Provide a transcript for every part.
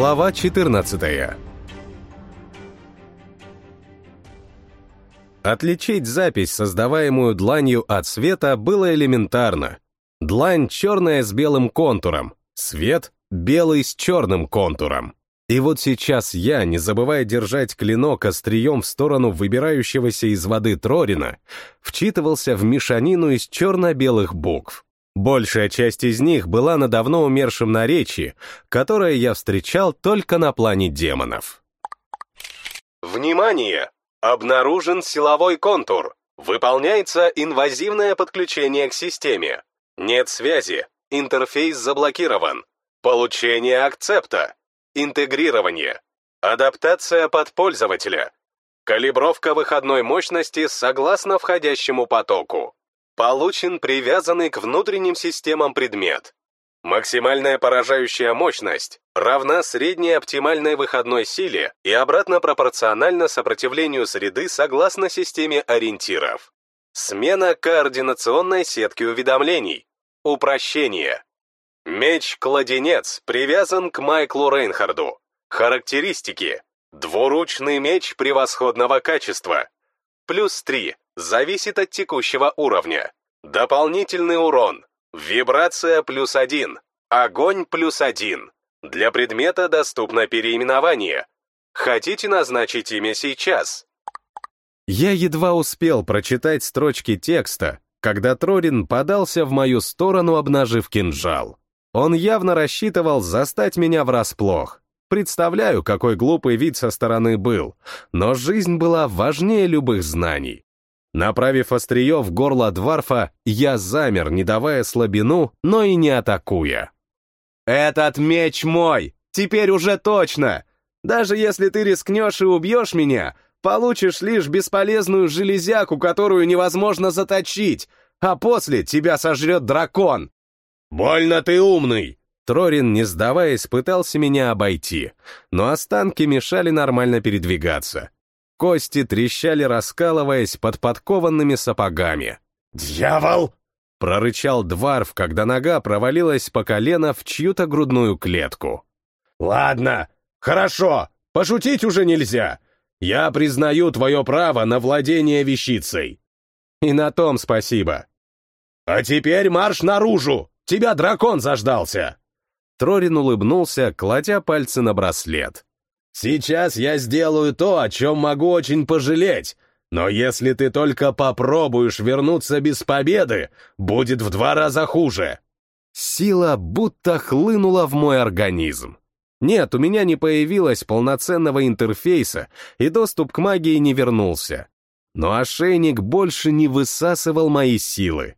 Глава 14 Отличить запись, создаваемую дланью от света, было элементарно. Длань черная с белым контуром, свет белый с черным контуром. И вот сейчас я, не забывая держать клинок острием в сторону выбирающегося из воды Трорина, вчитывался в мешанину из черно-белых букв. Большая часть из них была на давно умершем наречии, которое я встречал только на плане демонов. Внимание! Обнаружен силовой контур. Выполняется инвазивное подключение к системе. Нет связи. Интерфейс заблокирован. Получение акцепта. Интегрирование. Адаптация под пользователя. Калибровка выходной мощности согласно входящему потоку. Получен привязанный к внутренним системам предмет. Максимальная поражающая мощность равна средней оптимальной выходной силе и обратно пропорциональна сопротивлению среды согласно системе ориентиров. Смена координационной сетки уведомлений. Упрощение. Меч-кладенец привязан к Майклу Рейнхарду. Характеристики. Двуручный меч превосходного качества. Плюс 3. Зависит от текущего уровня. Дополнительный урон. Вибрация плюс 1. Огонь плюс 1. Для предмета доступно переименование. Хотите назначить имя сейчас? Я едва успел прочитать строчки текста, когда Трорин подался в мою сторону, обнажив кинжал. Он явно рассчитывал застать меня врасплох. Представляю, какой глупый вид со стороны был, но жизнь была важнее любых знаний. Направив острие в горло Дварфа, я замер, не давая слабину, но и не атакуя. «Этот меч мой! Теперь уже точно! Даже если ты рискнешь и убьешь меня, получишь лишь бесполезную железяку, которую невозможно заточить, а после тебя сожрет дракон!» «Больно ты умный!» Трорин, не сдаваясь, пытался меня обойти, но останки мешали нормально передвигаться. Кости трещали, раскалываясь под подкованными сапогами. «Дьявол!» — прорычал Дварф, когда нога провалилась по колено в чью-то грудную клетку. «Ладно, хорошо, пошутить уже нельзя. Я признаю твое право на владение вещицей». «И на том спасибо». «А теперь марш наружу! Тебя дракон заждался!» Трорин улыбнулся, кладя пальцы на браслет. Сейчас я сделаю то, о чем могу очень пожалеть, но если ты только попробуешь вернуться без победы, будет в два раза хуже. Сила будто хлынула в мой организм. Нет, у меня не появилось полноценного интерфейса, и доступ к магии не вернулся. Но ошейник больше не высасывал мои силы.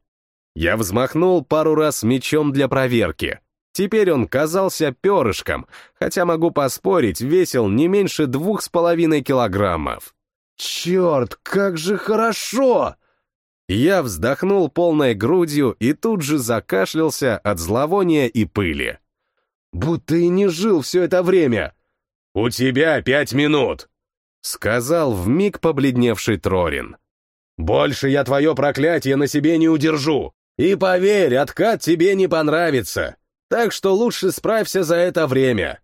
Я взмахнул пару раз мечом для проверки, Теперь он казался перышком, хотя, могу поспорить, весил не меньше двух с половиной килограммов. «Черт, как же хорошо!» Я вздохнул полной грудью и тут же закашлялся от зловония и пыли. «Будто и не жил все это время!» «У тебя пять минут!» — сказал вмиг побледневший Трорин. «Больше я твое проклятие на себе не удержу! И поверь, откат тебе не понравится! Так что лучше справься за это время.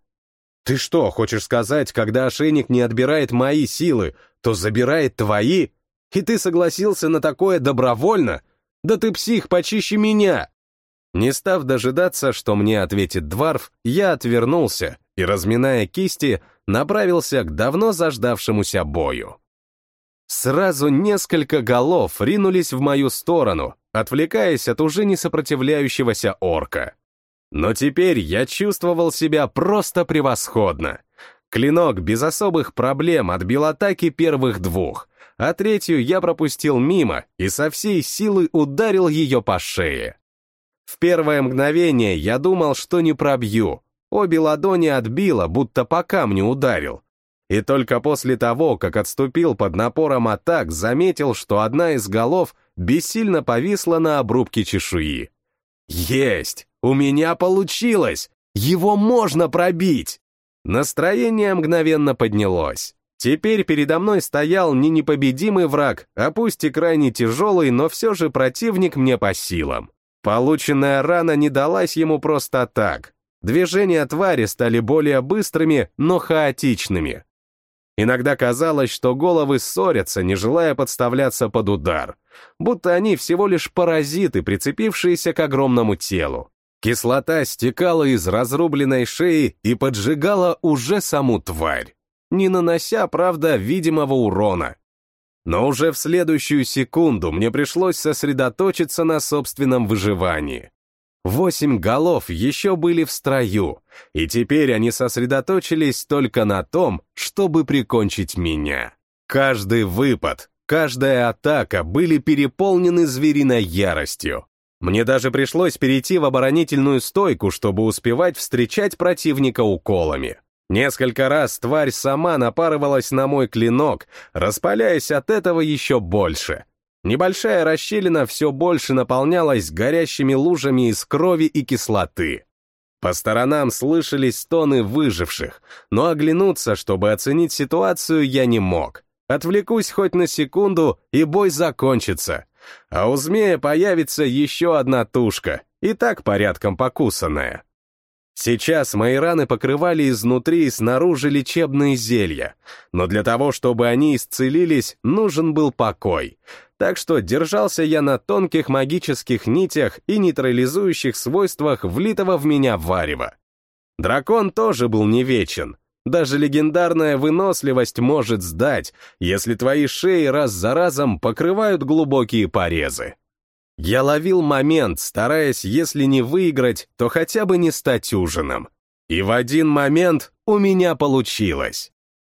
Ты что, хочешь сказать, когда ошейник не отбирает мои силы, то забирает твои? И ты согласился на такое добровольно? Да ты псих почище меня!» Не став дожидаться, что мне ответит Дварф, я отвернулся и, разминая кисти, направился к давно заждавшемуся бою. Сразу несколько голов ринулись в мою сторону, отвлекаясь от уже не сопротивляющегося орка. Но теперь я чувствовал себя просто превосходно. Клинок без особых проблем отбил атаки первых двух, а третью я пропустил мимо и со всей силы ударил ее по шее. В первое мгновение я думал, что не пробью. Обе ладони отбило, будто по камню ударил. И только после того, как отступил под напором атак, заметил, что одна из голов бессильно повисла на обрубке чешуи. Есть! У меня получилось! Его можно пробить! Настроение мгновенно поднялось. Теперь передо мной стоял не непобедимый враг, а пусть и крайне тяжелый, но все же противник мне по силам. Полученная рана не далась ему просто так. Движения твари стали более быстрыми, но хаотичными. Иногда казалось, что головы ссорятся, не желая подставляться под удар, будто они всего лишь паразиты, прицепившиеся к огромному телу. Кислота стекала из разрубленной шеи и поджигала уже саму тварь, не нанося, правда, видимого урона. Но уже в следующую секунду мне пришлось сосредоточиться на собственном выживании. Восемь голов еще были в строю, и теперь они сосредоточились только на том, чтобы прикончить меня. Каждый выпад, каждая атака были переполнены звериной яростью. Мне даже пришлось перейти в оборонительную стойку, чтобы успевать встречать противника уколами. Несколько раз тварь сама напарывалась на мой клинок, распаляясь от этого еще больше. Небольшая расщелина все больше наполнялась горящими лужами из крови и кислоты. По сторонам слышались стоны выживших, но оглянуться, чтобы оценить ситуацию, я не мог. Отвлекусь хоть на секунду, и бой закончится. А у змея появится еще одна тушка, и так порядком покусанная. Сейчас мои раны покрывали изнутри и снаружи лечебные зелья, но для того, чтобы они исцелились, нужен был покой. Так что держался я на тонких магических нитях и нейтрализующих свойствах влитого в меня варева. Дракон тоже был не вечен. Даже легендарная выносливость может сдать, если твои шеи раз за разом покрывают глубокие порезы. Я ловил момент, стараясь, если не выиграть, то хотя бы не стать ужином. И в один момент у меня получилось.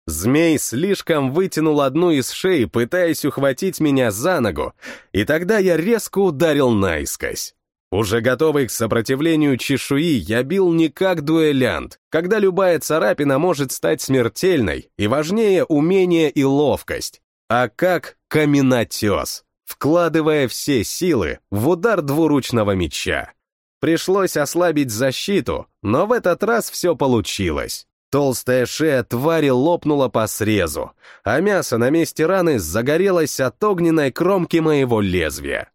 Змей слишком вытянул одну из шеи, пытаясь ухватить меня за ногу, и тогда я резко ударил наискось. Уже готовый к сопротивлению чешуи, я бил не как дуэлянт, когда любая царапина может стать смертельной, и важнее умение и ловкость, а как каменотес вкладывая все силы в удар двуручного меча. Пришлось ослабить защиту, но в этот раз все получилось. Толстая шея твари лопнула по срезу, а мясо на месте раны загорелось от огненной кромки моего лезвия.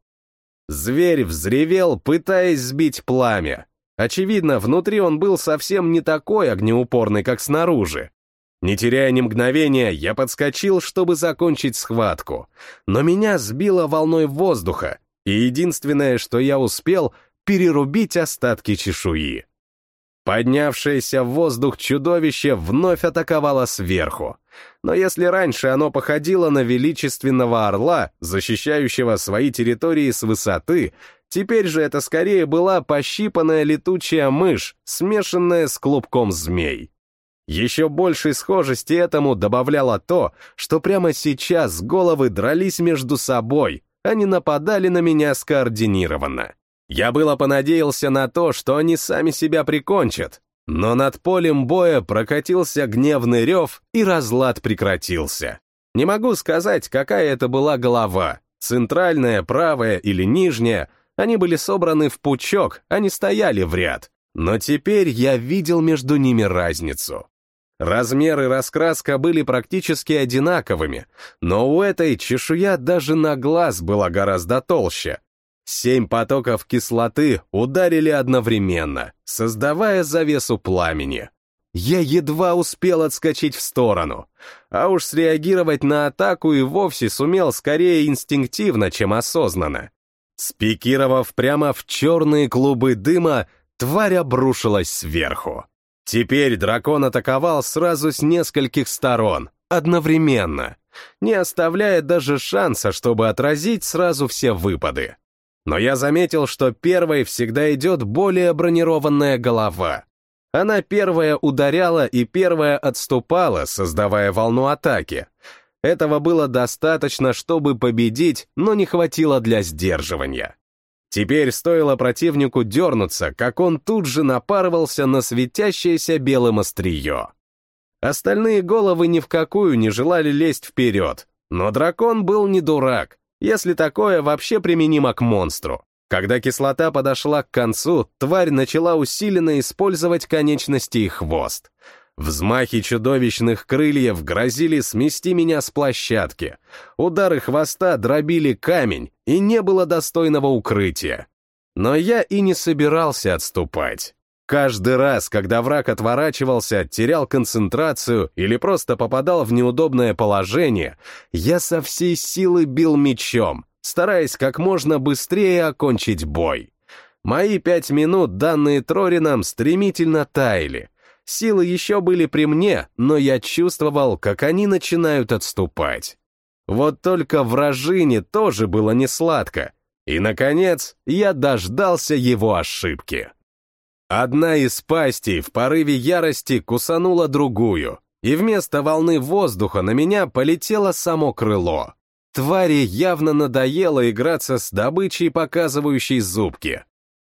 Зверь взревел, пытаясь сбить пламя. Очевидно, внутри он был совсем не такой огнеупорный, как снаружи. Не теряя ни мгновения, я подскочил, чтобы закончить схватку, но меня сбило волной воздуха, и единственное, что я успел, перерубить остатки чешуи. Поднявшееся в воздух чудовище вновь атаковало сверху. Но если раньше оно походило на величественного орла, защищающего свои территории с высоты, теперь же это скорее была пощипанная летучая мышь, смешанная с клубком змей. Еще большей схожести этому добавляло то, что прямо сейчас головы дрались между собой, а не нападали на меня скоординированно. Я было понадеялся на то, что они сами себя прикончат, но над полем боя прокатился гневный рев, и разлад прекратился. Не могу сказать, какая это была голова, центральная, правая или нижняя, они были собраны в пучок, они стояли в ряд. Но теперь я видел между ними разницу. Размер и раскраска были практически одинаковыми, но у этой чешуя даже на глаз была гораздо толще. Семь потоков кислоты ударили одновременно, создавая завесу пламени. Я едва успел отскочить в сторону, а уж среагировать на атаку и вовсе сумел скорее инстинктивно, чем осознанно. Спикировав прямо в черные клубы дыма, тварь обрушилась сверху. Теперь дракон атаковал сразу с нескольких сторон, одновременно, не оставляя даже шанса, чтобы отразить сразу все выпады. Но я заметил, что первой всегда идет более бронированная голова. Она первая ударяла и первая отступала, создавая волну атаки. Этого было достаточно, чтобы победить, но не хватило для сдерживания. Теперь стоило противнику дернуться, как он тут же напарывался на светящееся белым острие. Остальные головы ни в какую не желали лезть вперед, но дракон был не дурак, если такое вообще применимо к монстру. Когда кислота подошла к концу, тварь начала усиленно использовать конечности и хвост. Взмахи чудовищных крыльев грозили смести меня с площадки. Удары хвоста дробили камень, и не было достойного укрытия. Но я и не собирался отступать. Каждый раз, когда враг отворачивался, терял концентрацию или просто попадал в неудобное положение, я со всей силы бил мечом, стараясь как можно быстрее окончить бой. Мои пять минут, данные Трорином, стремительно таяли. Силы еще были при мне, но я чувствовал, как они начинают отступать. Вот только вражине тоже было не сладко. И, наконец, я дождался его ошибки. Одна из пастей в порыве ярости кусанула другую, и вместо волны воздуха на меня полетело само крыло. Твари явно надоело играться с добычей, показывающей зубки.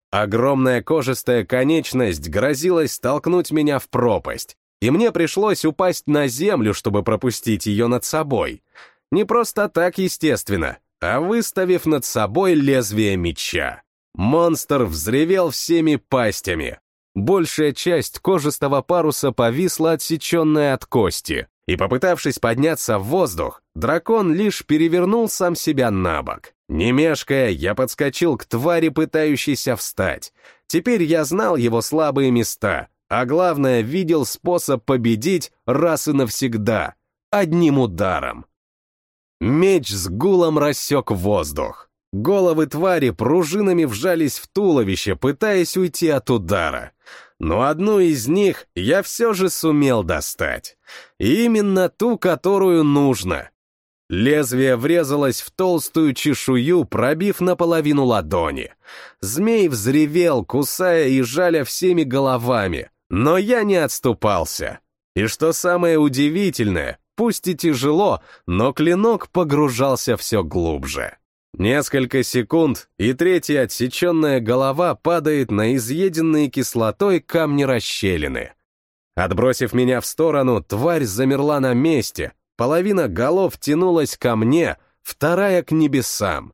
Огромная кожистая конечность грозилась столкнуть меня в пропасть, и мне пришлось упасть на землю, чтобы пропустить ее над собой. Не просто так, естественно, а выставив над собой лезвие меча. Монстр взревел всеми пастями. Большая часть кожистого паруса повисла отсеченная от кости, и, попытавшись подняться в воздух, дракон лишь перевернул сам себя на бок. Не мешкая, я подскочил к твари, пытающейся встать. Теперь я знал его слабые места, а главное, видел способ победить раз и навсегда, одним ударом. Меч с гулом рассек воздух. Головы твари пружинами вжались в туловище, пытаясь уйти от удара. Но одну из них я все же сумел достать. И именно ту, которую нужно. Лезвие врезалось в толстую чешую, пробив наполовину ладони. Змей взревел, кусая и жаля всеми головами, но я не отступался. И что самое удивительное, пусть и тяжело, но клинок погружался все глубже. Несколько секунд, и третья отсеченная голова падает на изъеденные кислотой камни расщелины. Отбросив меня в сторону, тварь замерла на месте, половина голов тянулась ко мне, вторая к небесам.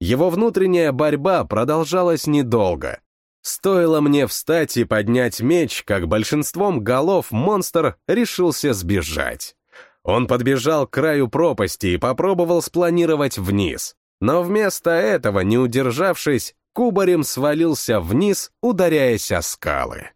Его внутренняя борьба продолжалась недолго. Стоило мне встать и поднять меч, как большинством голов монстр решился сбежать. Он подбежал к краю пропасти и попробовал спланировать вниз. Но вместо этого, не удержавшись, кубарем свалился вниз, ударяясь о скалы.